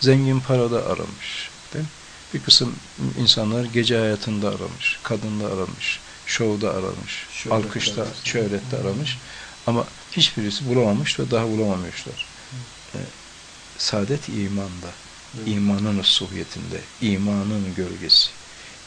Zengin para da aramış. Değil mi? Bir kısım insanlar gece hayatında aramış, kadında aramış, şovda aramış, Şöhret alkışta, şöhrette aramış. Ama hiçbirisi bulamamış ve daha bulamamışlar. Evet. Saadet imanda imanın suhiyetinde, imanın gölgesi.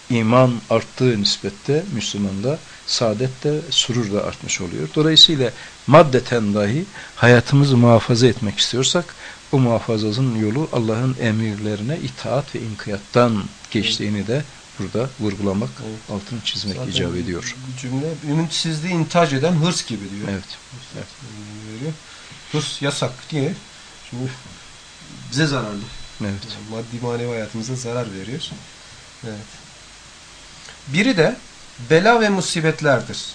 İman arttığı nispette Müslümanda saadet de surur da artmış oluyor. Dolayısıyla maddeten dahi hayatımızı muhafaza etmek istiyorsak o muhafazasının yolu Allah'ın emirlerine itaat ve inkiyattan geçtiğini de burada vurgulamak, evet. altını çizmek Zaten icap ediyor. Cümle ümitsizliği intaj eden hırs gibi diyor. Evet. evet. Hırs yasak diye. Şimdi bize zararlı. Evet. Yani maddi manevi hayatımıza zarar veriyor. Evet. Biri de bela ve musibetlerdir.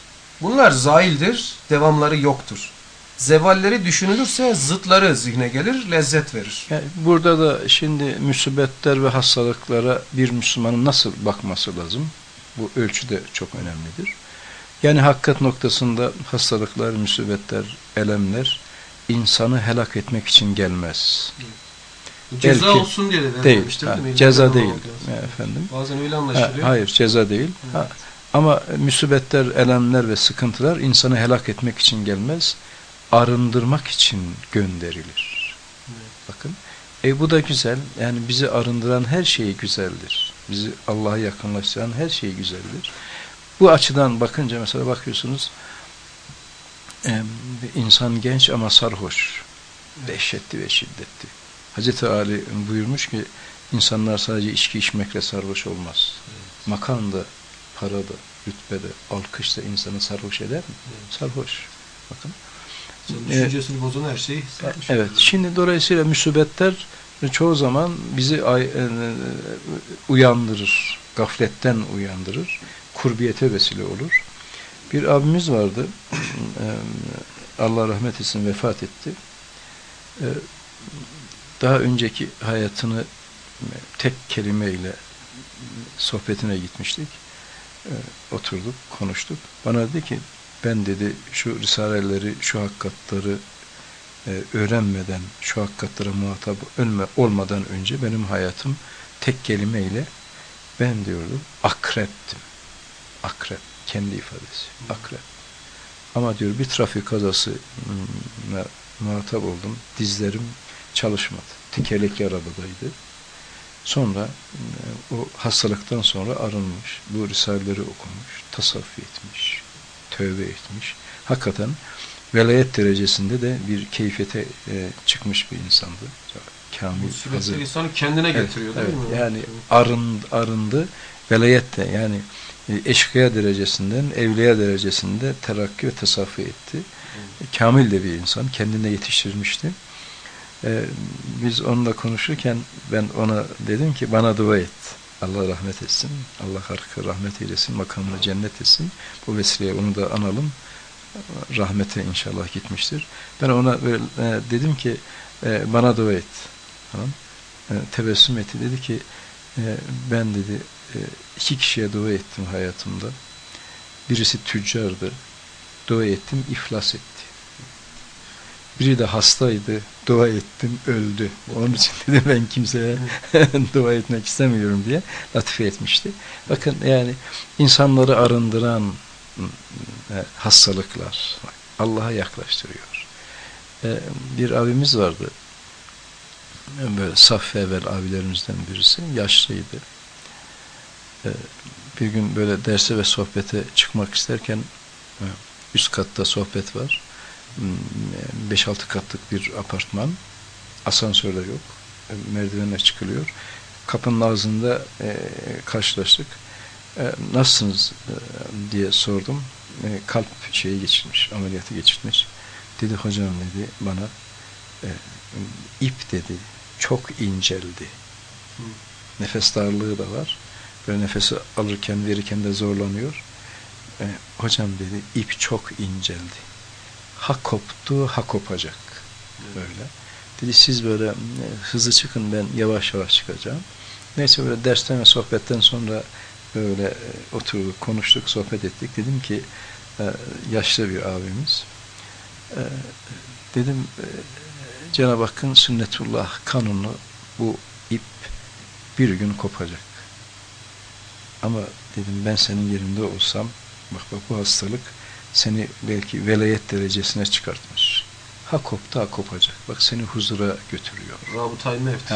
Bunlar zaildir, devamları yoktur. Zevalleri düşünülürse zıtları zihne gelir, lezzet verir. Yani burada da şimdi musibetler ve hastalıklara bir Müslümanın nasıl bakması lazım? Bu ölçü de çok önemlidir. Yani hakikat noktasında hastalıklar, musibetler, elemler insanı helak etmek için gelmez. Evet. Ceza belki, olsun diye de değil. Ha, değil ceza değil. Efendim. Bazen öyle anlaşılıyor. Ha, hayır ceza değil. Evet. Ha, ama müsibetler, elemler ve sıkıntılar insanı helak etmek için gelmez. Arındırmak için gönderilir. Evet. Bakın. E bu da güzel. Yani bizi arındıran her şey güzeldir. Bizi Allah'a yakınlaştıran her şey güzeldir. Bu açıdan bakınca mesela bakıyorsunuz e, insan genç ama sarhoş. Dehşetli ve şiddetli. Hazreti Ali buyurmuş ki insanlar sadece içki içmekle sarhoş olmaz. Evet. Makam da, para da, rütbe de, alkış da insanı sarhoş eder mi? Evet. Sarhoş. Bakın. Senin düşüncesini ee, bozan her şey sarhoş. Evet. Eder. Şimdi dolayısıyla müsibetler çoğu zaman bizi e, uyandırır, gafletten uyandırır, kurbiyete vesile olur. Bir abimiz vardı, e, Allah rahmet etsin vefat etti. Daha önceki hayatını tek kelimeyle sohbetine gitmiştik. Oturduk, konuştuk. Bana dedi ki, ben dedi şu risaleleri, şu hakikatları e, öğrenmeden, şu hakikatlere muhatap ölme, olmadan önce benim hayatım tek kelimeyle ben diyordum akreptim. Akrep. Kendi ifadesi. Akrep. Ama diyor bir trafik kazası muhatap oldum. Dizlerim çalışmadı. Tekerlekli arabadaydı. Sonra e, o hastalıktan sonra arınmış. Bu risaleleri okumuş. Tasavvuf etmiş. Tövbe etmiş. Hakikaten velayet derecesinde de bir keyfiyete e, çıkmış bir insandı. Kamil, Musibet hazır. insanı kendine getiriyor evet, değil evet. mi? Yani arındı, arındı velayet de yani e, eşkıya derecesinden evliya derecesinde terakki ve tasaffi etti. Hı. Kamil de bir insan. Kendine yetiştirmişti. Ee, biz onunla konuşurken ben ona dedim ki bana dua et. Allah rahmet etsin. Allah harika rahmet eylesin. Makamını cennet etsin. Bu vesileyle onu da analım rahmete inşallah gitmiştir. Ben ona böyle, e, dedim ki e, bana dua et. Tamam. E, tebessüm etti. Dedi ki e, ben dedi e, iki kişiye dua ettim hayatımda. Birisi tüccardı. Dua ettim, iflas etti. Biri de hastaydı. Dua ettim, öldü. Onun için dedim ben kimseye dua etmek istemiyorum diye latife etmişti. Bakın yani insanları arındıran e, hastalıklar Allah'a yaklaştırıyor. E, bir abimiz vardı. Böyle saf evvel abilerimizden birisi. Yaşlıydı. E, bir gün böyle derse ve sohbete çıkmak isterken üst katta sohbet var. 5-6 hmm, katlık bir apartman. Asansörde yok. Merdivenle çıkılıyor. Kapının ağzında karşılaştık e, nasılsınız e, diye sordum. E, kalp şeyi geçirmiş, ameliyatı geçirmiş. Dedi hocam dedi bana e, ip dedi çok inceldi. Hı. Nefes darlığı da var. Böyle nefesi alırken verirken de zorlanıyor. E, hocam dedi ip çok inceldi. Ha koptu ha kopacak. Böyle. Dedi siz böyle e, hızlı çıkın ben yavaş yavaş çıkacağım. Neyse böyle dersten ve sohbetten sonra böyle e, oturduk, konuştuk, sohbet ettik. Dedim ki e, yaşlı bir abimiz. Dedim Cenab-ı Hakk'ın sünnetullah kanunu bu ip bir gün kopacak. Ama dedim ben senin yerinde olsam bak bak bu hastalık seni belki velayet derecesine çıkartmış. Ha koptu ha kopacak. Bak seni huzura götürüyor. Rabıtay mevt.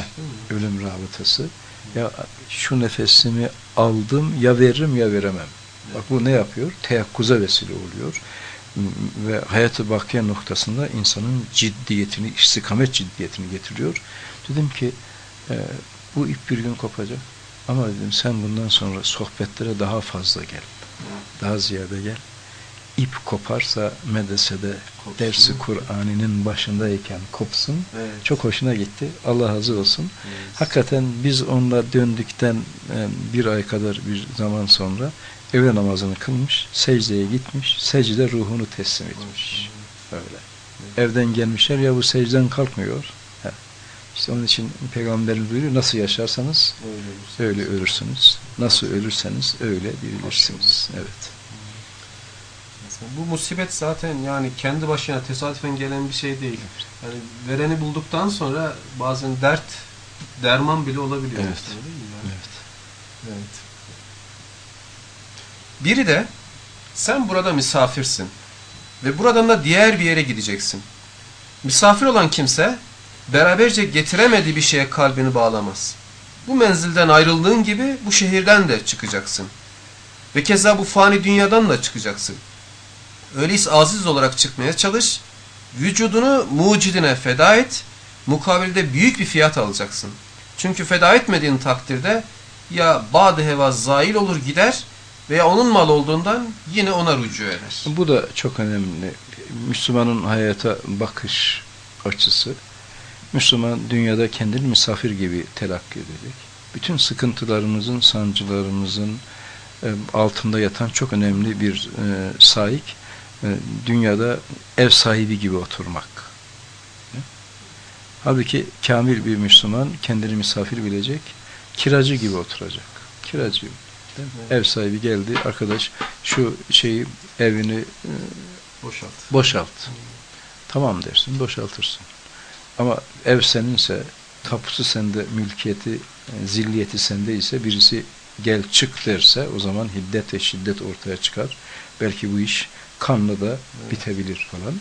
Ölüm rabıtası. Ya şu nefesimi aldım ya veririm ya veremem. Bak bu ne yapıyor? Teyakkuza vesile oluyor. Ve hayatı bakiye noktasında insanın ciddiyetini, istikamet ciddiyetini getiriyor. Dedim ki e, bu ip bir gün kopacak. Ama dedim sen bundan sonra sohbetlere daha fazla gel. Daha ziyade gel ip koparsa medresede Kopsun. dersi Kur'an'ının başındayken kopsun. Evet. Çok hoşuna gitti. Allah razı olsun. Evet. Hakikaten biz onunla döndükten e, bir ay kadar bir zaman sonra evde namazını kılmış, secdeye gitmiş, secde ruhunu teslim etmiş. Öyle. Evet. Evden gelmişler ya bu secden kalkmıyor. He. İşte onun için peygamberin buyuruyor nasıl yaşarsanız öyle, öyle ölürsünüz. Nasıl ölürseniz öyle dirilirsiniz. Evet. Bu musibet zaten yani kendi başına tesadüfen gelen bir şey değil. Yani vereni bulduktan sonra bazen dert derman bile olabiliyor. Evet. Yani. Evet. evet. Biri de sen burada misafirsin ve buradan da diğer bir yere gideceksin. Misafir olan kimse beraberce getiremediği bir şeye kalbini bağlamaz. Bu menzilden ayrıldığın gibi bu şehirden de çıkacaksın. Ve keza bu fani dünyadan da çıkacaksın. Öyleyse aziz olarak çıkmaya çalış. Vücudunu mucidine feda et. Mukabilde büyük bir fiyat alacaksın. Çünkü feda etmediğin takdirde ya bad heva zail olur gider veya onun mal olduğundan yine ona rücu eder. Bu da çok önemli. Müslümanın hayata bakış açısı. Müslüman dünyada kendini misafir gibi telakki edecek. Bütün sıkıntılarımızın, sancılarımızın e, altında yatan çok önemli bir e, sahip. E, dünyada ev sahibi gibi oturmak. Halbuki kamil bir Müslüman kendini misafir bilecek, kiracı gibi oturacak. Kiracı. Evet. Ev sahibi geldi, arkadaş şu şeyi evini e, boşalt. boşalt. Tamam dersin, boşaltırsın. Ama ev seninse, tapusu sende, mülkiyeti, e, zilliyeti sende ise birisi gel çık derse o zaman hiddet ve şiddet ortaya çıkar. Belki bu iş kanlı da bitebilir falan.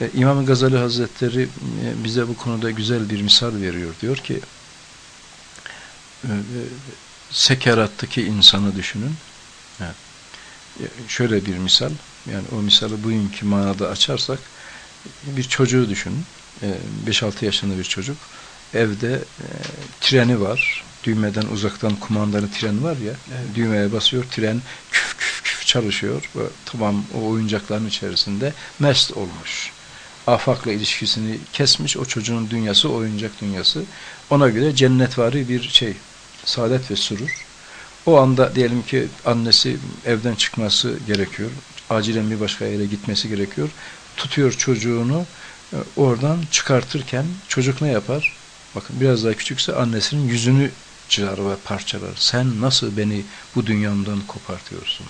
E, İmam Gazali Hazretleri e, bize bu konuda güzel bir misal veriyor. Diyor ki e, e sekerattaki insanı düşünün. Evet. Şöyle bir misal, yani o misali bugünkü manada açarsak bir çocuğu düşünün. 5-6 e, yaşında bir çocuk. Evde e, treni var. Düğmeden uzaktan kumandalı tren var ya. Evet. Düğmeye basıyor. Tren küf küf çalışıyor. Ve tamam o oyuncakların içerisinde mest olmuş. Afakla ilişkisini kesmiş. O çocuğun dünyası oyuncak dünyası. Ona göre cennetvari bir şey. Saadet ve surur. O anda diyelim ki annesi evden çıkması gerekiyor. Acilen bir başka yere gitmesi gerekiyor. Tutuyor çocuğunu e, oradan çıkartırken çocuk ne yapar? Bakın biraz daha küçükse annesinin yüzünü cırar ve parçalar. Sen nasıl beni bu dünyamdan kopartıyorsun?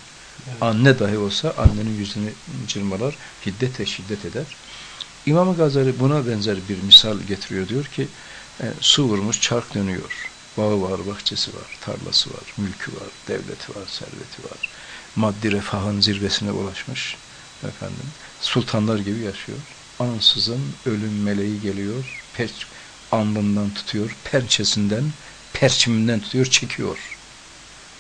Anne dahi olsa annenin yüzünü cırmalar, hiddete şiddet eder. İmam Gazali buna benzer bir misal getiriyor. Diyor ki e, su vurmuş çark dönüyor. Bağı var, bahçesi var, tarlası var, mülkü var, devleti var, serveti var. Maddi refahın zirvesine ulaşmış. Efendim, sultanlar gibi yaşıyor. Ansızın ölüm meleği geliyor, perç, alnından tutuyor, pençesinden, perçiminden tutuyor, çekiyor.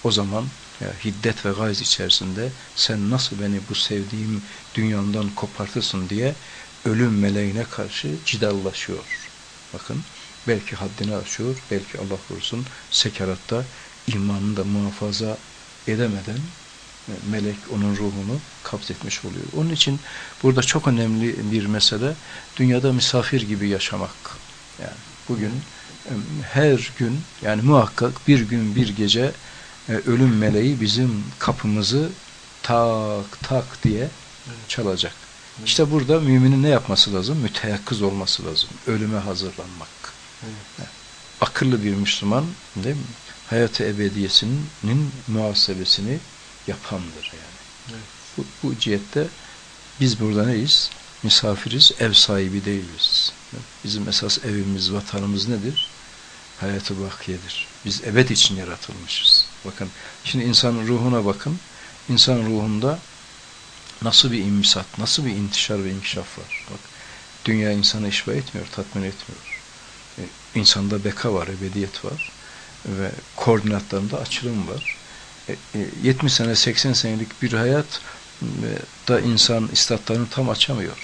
O zaman ya, hiddet ve gayz içerisinde sen nasıl beni bu sevdiğim dünyamdan kopartırsın diye ölüm meleğine karşı cidallaşıyor. Bakın belki haddini aşıyor, belki Allah korusun sekeratta imanını da muhafaza edemeden e, melek onun ruhunu kapsetmiş oluyor. Onun için burada çok önemli bir mesele dünyada misafir gibi yaşamak. Yani bugün e, her gün yani muhakkak bir gün bir gece e, ölüm meleği bizim kapımızı tak tak diye çalacak. İşte burada müminin ne yapması lazım? Müteyakkız olması lazım. Ölüme hazırlanmak. Evet. Akıllı bir Müslüman değil mi? hayatı ebediyesinin muhasebesini yapandır yani. Evet. Bu, bu cihette biz burada neyiz? Misafiriz, ev sahibi değiliz. Bizim esas evimiz, vatanımız nedir? Hayatı bakiyedir. Biz ebed için yaratılmışız. Bakın, şimdi insanın ruhuna bakın. İnsan ruhunda nasıl bir imsat, nasıl bir intişar ve inkişaf var. Bak, dünya insanı işba etmiyor, tatmin etmiyor. E, insanda beka var, ebediyet var ve koordinatlarında açılım var. 70 e, e, sene, 80 senelik bir hayat da insan istatlarını tam açamıyor.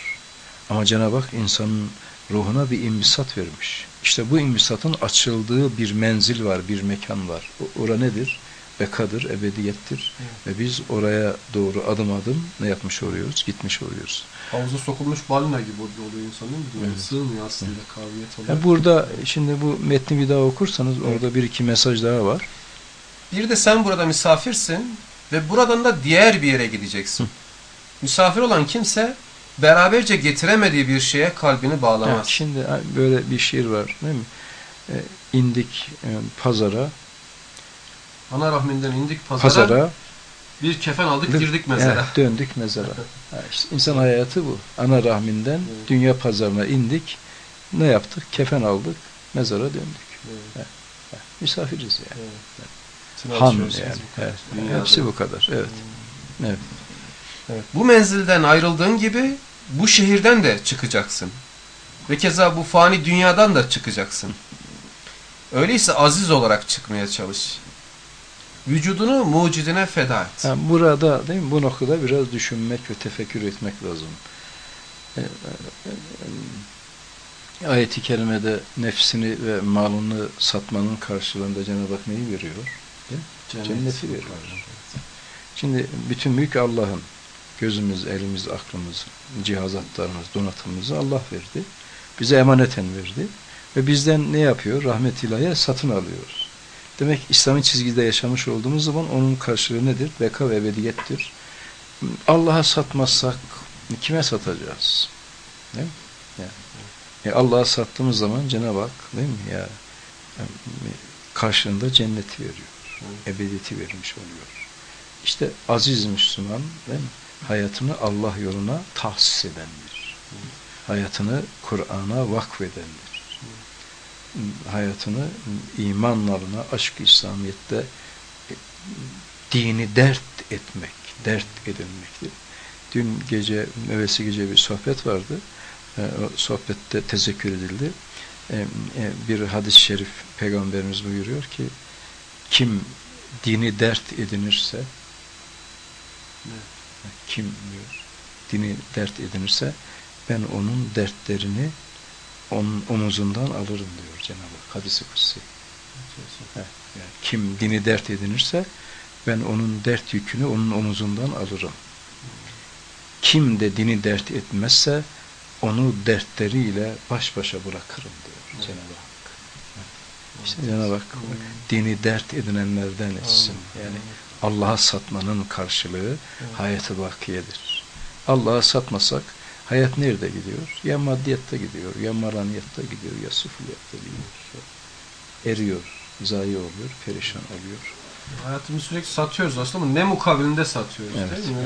Ama Cenab-ı Hak insanın ruhuna bir imbisat vermiş. İşte bu imbisatın açıldığı bir menzil var, bir mekan var. Ora nedir? Bekadır, ebediyettir. Evet. Ve biz oraya doğru adım adım ne yapmış oluyoruz? Gitmiş oluyoruz. Havuza sokulmuş balina gibi oluyor insan değil mi? Evet. Sığmıyor aslında evet. kavmiyet olarak. Yani burada şimdi bu metni bir daha okursanız evet. orada bir iki mesaj daha var. Bir de sen burada misafirsin ve buradan da diğer bir yere gideceksin. Hı. Misafir olan kimse beraberce getiremediği bir şeye kalbini bağlamaz. Evet, şimdi böyle bir şiir var değil mi? E, indik e, pazara. Ana rahminden indik pazara. Pazara. Bir kefen aldık girdik mezara. Evet, döndük mezara. işte insan hayatı bu. Ana rahminden evet. dünya pazarına indik. Ne yaptık? Kefen aldık. Mezara döndük. Evet. Evet. Misafiriz yani. Evet. Evet. Han yani. Evet. Hepsi bu kadar. Evet. Hmm. Evet. Evet. Bu menzilden ayrıldığın gibi bu şehirden de çıkacaksın. Ve keza bu fani dünyadan da çıkacaksın. Öyleyse aziz olarak çıkmaya çalış. Vücudunu mucidine feda et. Yani burada değil mi? Bu noktada biraz düşünmek ve tefekkür etmek lazım. E, e, e, ayet-i kerimede nefsini ve malını satmanın karşılığında Cenab-ı Hak neyi veriyor? Cennet. Cenneti veriyor. Şimdi bütün mülk Allah'ın. Gözümüz, elimiz, aklımız, cihazatlarımız, donatımımızı Allah verdi. Bize emaneten verdi. Ve bizden ne yapıyor? Rahmet ilahiye satın alıyoruz. Demek İslam'ın çizgide yaşamış olduğumuz zaman onun karşılığı nedir? Beka ve ebediyettir. Allah'a satmazsak kime satacağız? Değil mi? Yani, e Allah'a sattığımız zaman Cenab-ı Hak değil mi ya karşılığında cenneti veriyor. Ebediyeti vermiş oluyor. İşte aziz Müslüman değil mi? hayatını Allah yoluna tahsis edendir. Hayatını Kur'an'a vakfedendir. Hayatını imanlarına, aşk İslamiyet'te e, dini dert etmek, dert edilmektir. Dün gece, evvelsi gece bir sohbet vardı. E, o sohbette tezekkür edildi. E, bir hadis-i şerif Peygamberimiz buyuruyor ki kim dini dert edinirse evet. kim diyor dini dert edinirse ben onun dertlerini onun omuzundan alırım diyor Cenab-ı Hak hadisi kutsi. Evet, yani kim dini dert edinirse ben onun dert yükünü onun omuzundan alırım. Kim de dini dert etmezse onu dertleriyle baş başa bırakırım diyor evet. Cenab-ı Hak. İşte Cenab-ı Hak dini dert edinenlerden etsin. Yani Allah'a satmanın karşılığı hayatı bakiyedir. Allah'a satmasak hayat nerede gidiyor? Ya maddiyette gidiyor, ya maraniyette gidiyor, ya sıfıriyette gidiyor. Eriyor, zayi oluyor, perişan oluyor. Hayatımızı sürekli satıyoruz aslında ama ne mukabilinde satıyoruz evet. değil mi?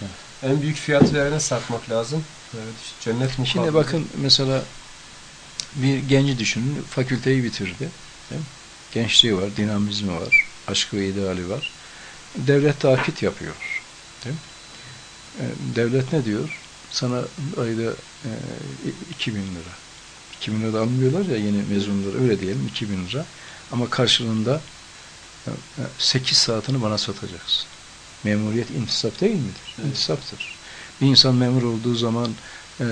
Evet. En büyük fiyat verene satmak lazım. Evet, işte cennet mukabilinde. Şimdi bakın mesela bir genci düşünün, fakülteyi bitirdi. Değil mi? Gençliği var, dinamizmi var, aşkı ve ideali var. Devlet takit yapıyor. Değil mi? E, devlet ne diyor? Sana ayda e, 2000 lira. 2000 lira almıyorlar ya yeni mezunlar öyle diyelim 2000 lira. Ama karşılığında 8 e, saatini bana satacaksın. Memuriyet intisap değil midir? Evet. İntisaptır. Bir insan memur olduğu zaman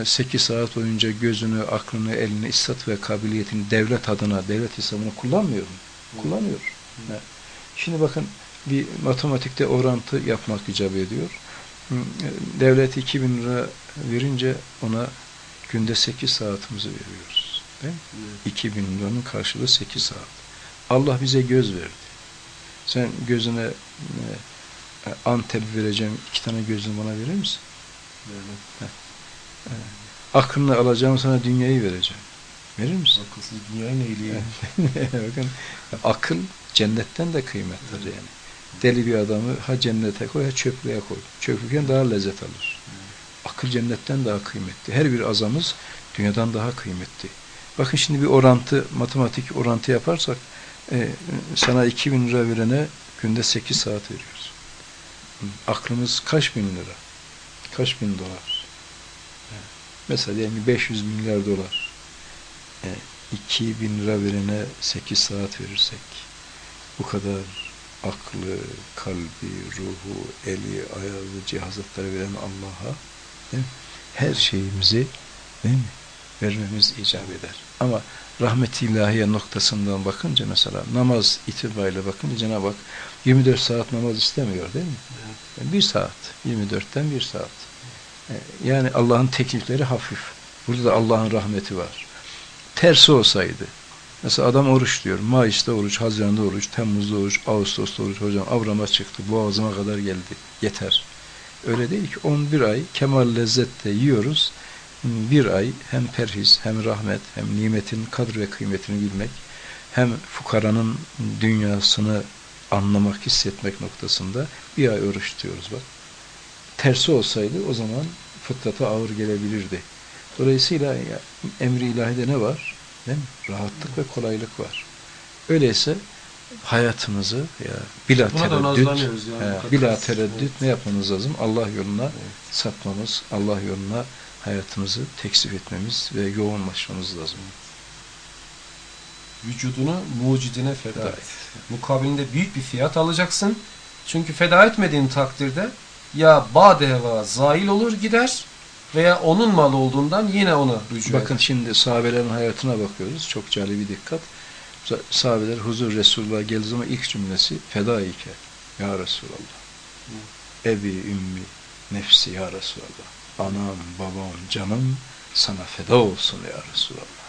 8 e, saat boyunca gözünü, aklını, elini, istat ve kabiliyetini devlet adına, devlet hesabına kullanmıyor mu? Kullanıyor. Evet. Şimdi bakın bir matematikte orantı yapmak icap ediyor. Devlet 2000 lira verince ona günde 8 saatimizi veriyoruz. Değil mi? Evet. 2000 liranın karşılığı 8 saat. Allah bize göz verdi. Sen gözüne e, Antep vereceğim, iki tane gözünü bana verir misin? Evet. Aklını alacağım sana dünyayı vereceğim. Verir misin? Akılsız dünyayı neyle Bakın akıl cennetten de kıymetlidir evet. yani. Deli bir adamı ha cennete koy ha çöplüğe koy. Çöplükken daha lezzet alır. Akıl cennetten daha kıymetli. Her bir azamız dünyadan daha kıymetli. Bakın şimdi bir orantı, matematik orantı yaparsak e, sana 2000 lira verene günde 8 saat veriyoruz. Aklımız kaç bin lira? Kaç bin dolar? Mesela diyelim 500 milyar dolar. E, 2000 lira verene 8 saat verirsek bu kadar aklı, kalbi, ruhu, eli, ayağı, cihazatları veren Allah'a her şeyimizi değil mi? vermemiz icap eder. Ama rahmet ilahiye noktasından bakınca mesela namaz itibariyle bakınca Cenab-ı Hak 24 saat namaz istemiyor değil mi? Evet. Bir saat. 24'ten bir saat. E, yani Allah'ın teklifleri hafif. Burada da Allah'ın rahmeti var. Tersi olsaydı mesela adam oruç diyor. Mayıs'ta oruç, Haziran'da oruç, Temmuz'da oruç, Ağustos'ta oruç. Hocam Avram'a çıktı. Boğazıma kadar geldi. Yeter. Öyle değil ki 11 ay kemal lezzette yiyoruz bir ay hem perhiz hem rahmet hem nimetin kadr ve kıymetini bilmek hem fukaranın dünyasını anlamak, hissetmek noktasında bir ay oruç tutuyoruz bak. Tersi olsaydı o zaman fıtrata ağır gelebilirdi. Dolayısıyla emri ilahide ne var? Değil mi? Rahatlık ve kolaylık var. Öyleyse hayatımızı ya bila tereddüt, ya, bila tereddüt evet. ne yapmamız lazım? Allah yoluna evet. satmamız, Allah yoluna hayatımızı teksif etmemiz ve yoğunlaşmamız lazım. Vücudunu mucidine feda et. Mukabilinde büyük bir fiyat alacaksın. Çünkü feda etmediğin takdirde ya bade heva zail olur gider veya onun mal olduğundan yine ona rücu Bakın eder. şimdi sahabelerin hayatına bakıyoruz. Çok cali bir dikkat. Sahabeler huzur Resulullah geldiği zaman ilk cümlesi feda ike. Ya Resulallah. Hı. Ebi, ümmi, nefsi ya Resulallah anam, babam, canım sana feda olsun ya Resulallah.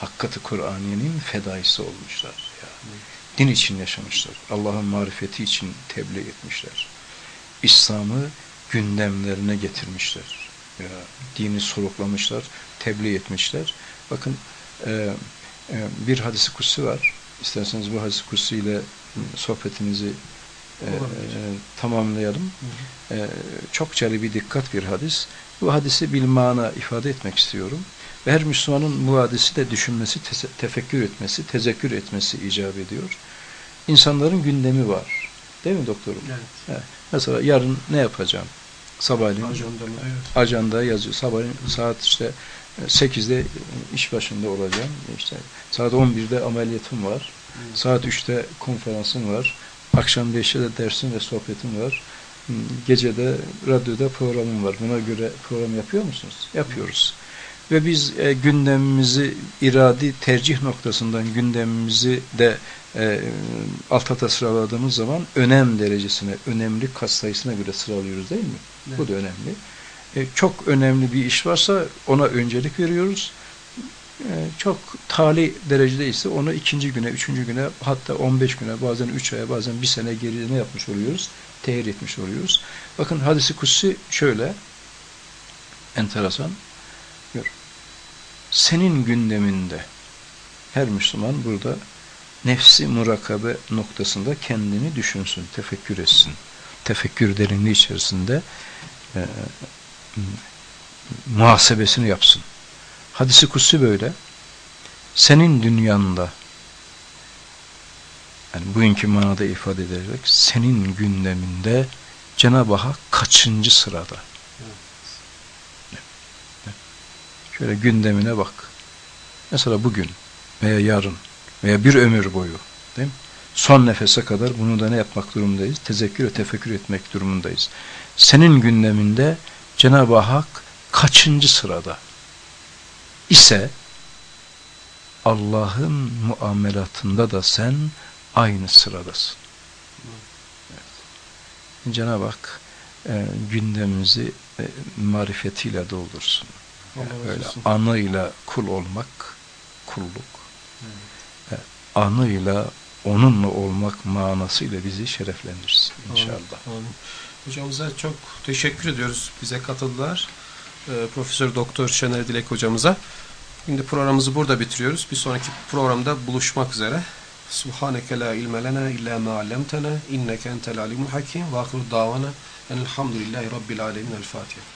Hakkati Kur'aniyenin fedaisi olmuşlar. Ya. Din için yaşamışlar. Allah'ın marifeti için tebliğ etmişler. İslam'ı gündemlerine getirmişler. Ya, dini soluklamışlar, tebliğ etmişler. Bakın e, e, bir hadisi kutsi var. İsterseniz bu hadisi kutsi ile sohbetimizi e, e, tamamlayalım. Hı hı. E, çok bir dikkat bir hadis. Bu hadisi bilmana ifade etmek istiyorum. Ve her Müslümanın bu hadisi de düşünmesi, te tefekkür etmesi, tezekkür etmesi icap ediyor. İnsanların gündemi var. Değil mi doktorum? Evet. evet. Mesela yarın ne yapacağım? Sabahleyin ajanda, evet. ajanda yazıyor. Sabahleyin Hı. saat işte 8'de iş başında olacağım. İşte saat 11'de ameliyatım var. Hı. Saat 3'te konferansım var. Akşam 5'te de dersim ve sohbetim var. Gecede radyoda programım var. Buna göre program yapıyor musunuz? Yapıyoruz. Ve biz e, gündemimizi iradi tercih noktasından gündemimizi de e, alt alta sıraladığımız zaman önem derecesine, önemli kat sayısına göre sıralıyoruz değil mi? Evet. Bu da önemli. E, çok önemli bir iş varsa ona öncelik veriyoruz. E, çok tali derecede ise onu ikinci güne, üçüncü güne hatta 15 güne bazen üç aya bazen bir sene geri ne yapmış oluyoruz? Tehir etmiş oluyoruz. Bakın hadisi kutsi şöyle enteresan. Senin gündeminde her Müslüman burada nefsi murakabe noktasında kendini düşünsün, tefekkür etsin. Tefekkür derinliği içerisinde e, muhasebesini yapsın. Hadisi kutsi böyle. Senin dünyanda yani bugünkü manada ifade ederek senin gündeminde Cenab-ı Hak kaçıncı sırada? Şöyle gündemine bak. Mesela bugün veya yarın veya bir ömür boyu değil mi? Son nefese kadar bunu da ne yapmak durumundayız? Tezekkür ve tefekkür etmek durumundayız. Senin gündeminde Cenab-ı Hak kaçıncı sırada ise Allah'ın muamelatında da sen aynı sıradasın. Evet. Cenab-ı Hak e, gündemimizi e, marifetiyle doldursun. Yani öyle anıyla kul olmak, kulluk. Evet. Anıyla onunla olmak manasıyla bizi şereflendirsin inşallah. Amin. Hocamıza çok teşekkür ediyoruz. Bize katıldılar. Ee, Profesör Doktor Şener Dilek hocamıza. Şimdi programımızı burada bitiriyoruz. Bir sonraki programda buluşmak üzere. Subhaneke la ilme lena illa ma allamtana inneke entel alimul hakim ve ahiru davana enelhamdülillahi rabbil alemin el Fatiha.